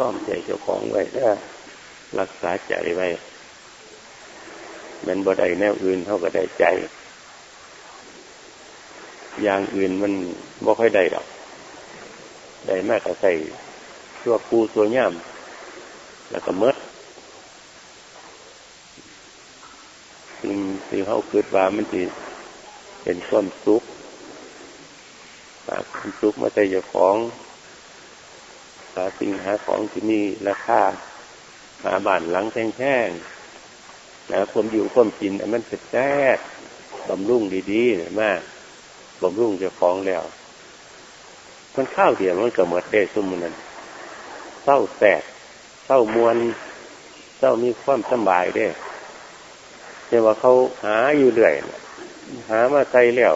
ซ่อมใจเจ้าของไว้แล้วรักษาใจไว้มันบ่ได้แนวอื่นเท่ากับได้ใจ อย่างอื่นมันบ่ค่อยได้หรอก ได้มากก็ใส่ตัวปูตัวย่ำแล้วก็เมดสิ่งที่เขาคิดว่ามันจะเป็นความสุขหาความสุขมาใส่เจ้าของาสิ่งหาของที่มีราคาหาบ้านหลังแท่งๆนะผมอยู่ความกินมันเสร็จแท้บำรุงดีๆเลยมากบำรุงเจ้าของแล้ว มันข้าวเดียวมันก็หมดได้ซุ่มมันนั้นเศร้าแสบเศร้ามวนเศร้ามีความสบายได้แต่ว่าเขาหาอยู่เรื่อยหามาใจแล้ว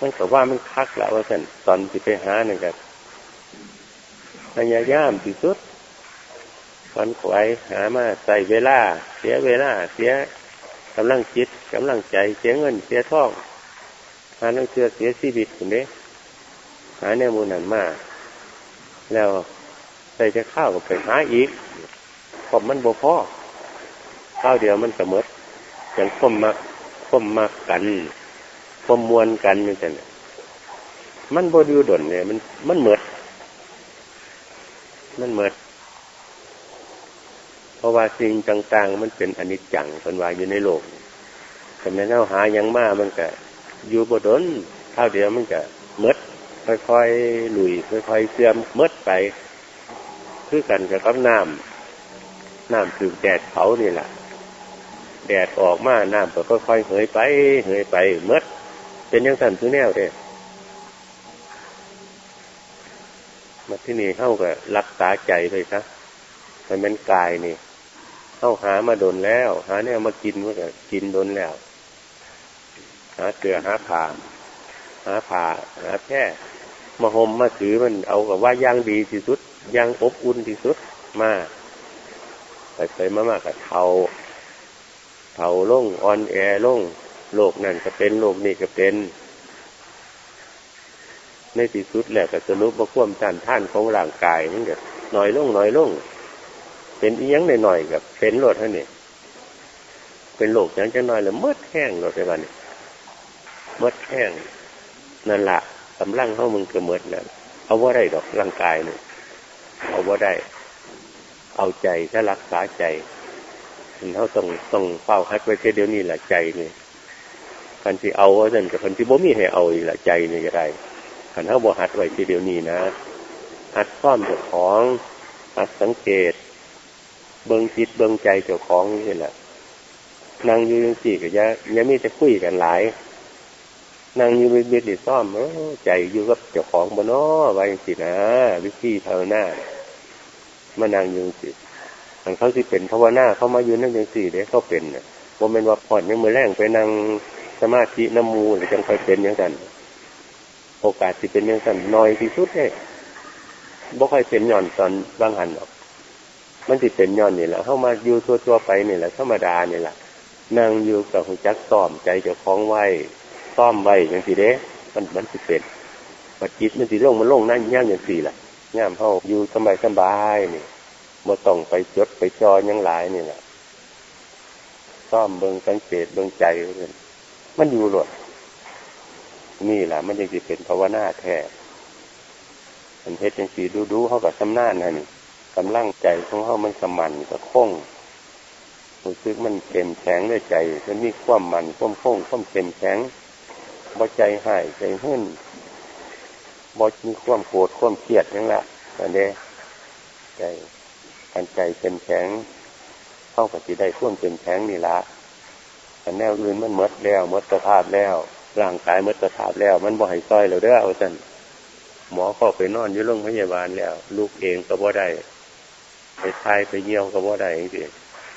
มันก็ว่ามันคักแล้วว่าสันตอนที่ไปหาเนี่ยกับ พยายามที่สุดฟันขวายหามาใส่เวลา เสียเวลา เสียกำลังจิตกำลังใจ เสียเงิน เสียทองหาเรื่องเชื่อเสียชีวิตคนนี้หาแนวมูนันมาแล้วใส่จะข้าวก็ไปหาอีกผมมันบ่พอข้าวเดียวมันเสมออย่างคมมักคมมักกันคมมวนกันนี่แต่เนี่ยมันบดูดนเนี่ยมันมันเหมือ มันเหมือดเพราะว่าสิ่งต่าง ๆ มันเป็นอนิจจังเป็นวายอยู่ในโลกแต่แม้เราหายังมามันก็อยู่บดนเท่าเดียวมันก็เมดค่อยๆหลุยค่อยๆเสื่อมเมดไป คือกันกับน้ำน้ำถือแดดเผานี่แหละแดดออกมาน้ำก็ค่อยๆเหยไปเหยไปเมดเป็นยังสั่นคือแนวเด้ มาที่นี่เข้ากับรักษาใจไปซะมันเป็นกายนี่เข้าหามาโดนแล้ว หาเนี่ยมากินว่าก็กินโดนแล้ว หาเกลือหาผ่าหาผ่าหาแค่มาห่มมาถือมันเอากับว่าย่างดีที่สุดย่างอบอุ่นที่สุดมาไปไปมามากกับเทาเทาล่งอ่อนแอล่งโลกนั่นก็เป็นโลกนี้ก็เป็น ในที่สุดแหละก็สรุปว่าความต้านท่านของร่างกายนี่เกิดหน่อยลงหน่อยลง เป็นอียังหน่อยๆกับเป็นโลดท่านนี่เป็นโลกยังจะน้อยแล้วมดแห้งโลดในวันนี้มดแห้งนั่นละกำลังเข้ามึงเกิดมดแล้วเอาว่าได้ดอกร่างกายเนี่ยเอาว่าได้ เอาใจถ้ารักษาใจเขาต้องต้องเฝ้าฮัดไว้แค่เดี๋ยวนี้แหละใจนี่คันที่เอาว่านั่นกับคันที่บ่มีให้เอาอีกละใจนี่ก็ได้ คันเขาบ่หัดไว้ทีเดียวนี้นะหัดซ่อมเจ้าของหัดสังเกต เบิ้งจิตเบิ้งใจเจ้าของนี่แหละนั่งอยู่ยังสี่กับยะยังมีจะคุยกันหลายนั่งอยู่เบียดซ่อมใจอยู่กับเจ้าของบนน้อไว้สินะวิธีภาวนามานั่งอยู่สิมันเขาสิเป็นภาวนาเขามาอยู่นั่งยังสี่เด้เขาเป็นเนี่ยโมเมนว่าผ่อนยังมือแรงไปนั่งสมาธิน้ำมูหรือจังค่อยเป็นอย่างนั้น โอกาสที่เป็นอย่างนั้นน้อยที่สุดเลยบ่ค่อยเป็นย่อนตอนบางหันหรอกมันติเป็นย่อนนี่แหละเข้ามาอยู่ทั่วๆไปนี่แหละธรรมดานี่แหละนั่งอยู่กับหุ่จักซ้อมใจเจ้าของไว้ซ้อมไว้อย่างสีเด้มันมันสิเป็นปัจจิตมันสิลงมันลงนั่นย่างอย่างสี่แหละย่ามเข้าอยู่สบายสบายนี่มาต้องไปจดไปจอยังหลายนี่แหละซ้อมเบิงสังเกตเบิงใจเลยมันอยู่หลด นี่แหละมันยังจะเป็นภาวนาแท้มันเพชรยังสีดูดูเขากับสำนานนั่นกำลังใจของเขามันสมันกับคงรู้สึกมันเข้มแข็งด้วยใจมันมีความมันความคงความเข้มแข็งบ่ใจหายใจหื่นบ่มีความโกรธความเครียดนั่นแหละอันนี้ใจอันใจเข้มแข็งเข้ากับจีได้ท่วมเข้มแข็งนี่ละแต่แนวอื่นมันมดแล้วมดสภาพแล้ว ร่างกายมดสภาพแล้ว มันบ่ให้ซอยเราเด้อเอาจันหมอเข้าไปนอนอยู่โรงพยาบาลแล้ว ลูกเองก็บ่ได้ไปทายไปเยี่ยวก็บ่ได้ยังสิ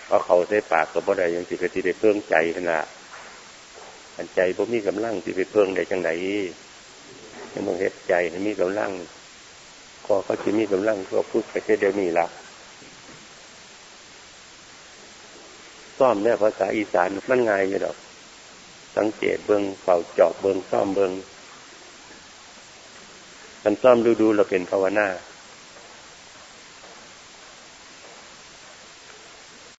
เอาเขาใส่ปากก็บ่ได้ยังสิก็ที่ได้เพิ่งใจขนาดอันใจบ่มีกำลังที่ไปเพิ่งได้จังไหนยังต้องเฮ็ดใจให้มีกำลังก็เขาจะมีกำลังก็พูดไปแค่เดียวนี้ละซ่อมเนี่ยภาษาอีสานมันง่ายอยู่ดอก สังเกตเบิงเฝ้าจอบเบิงซ่อมเบิงมันซ่อมดูดูเราเป็นภาวนา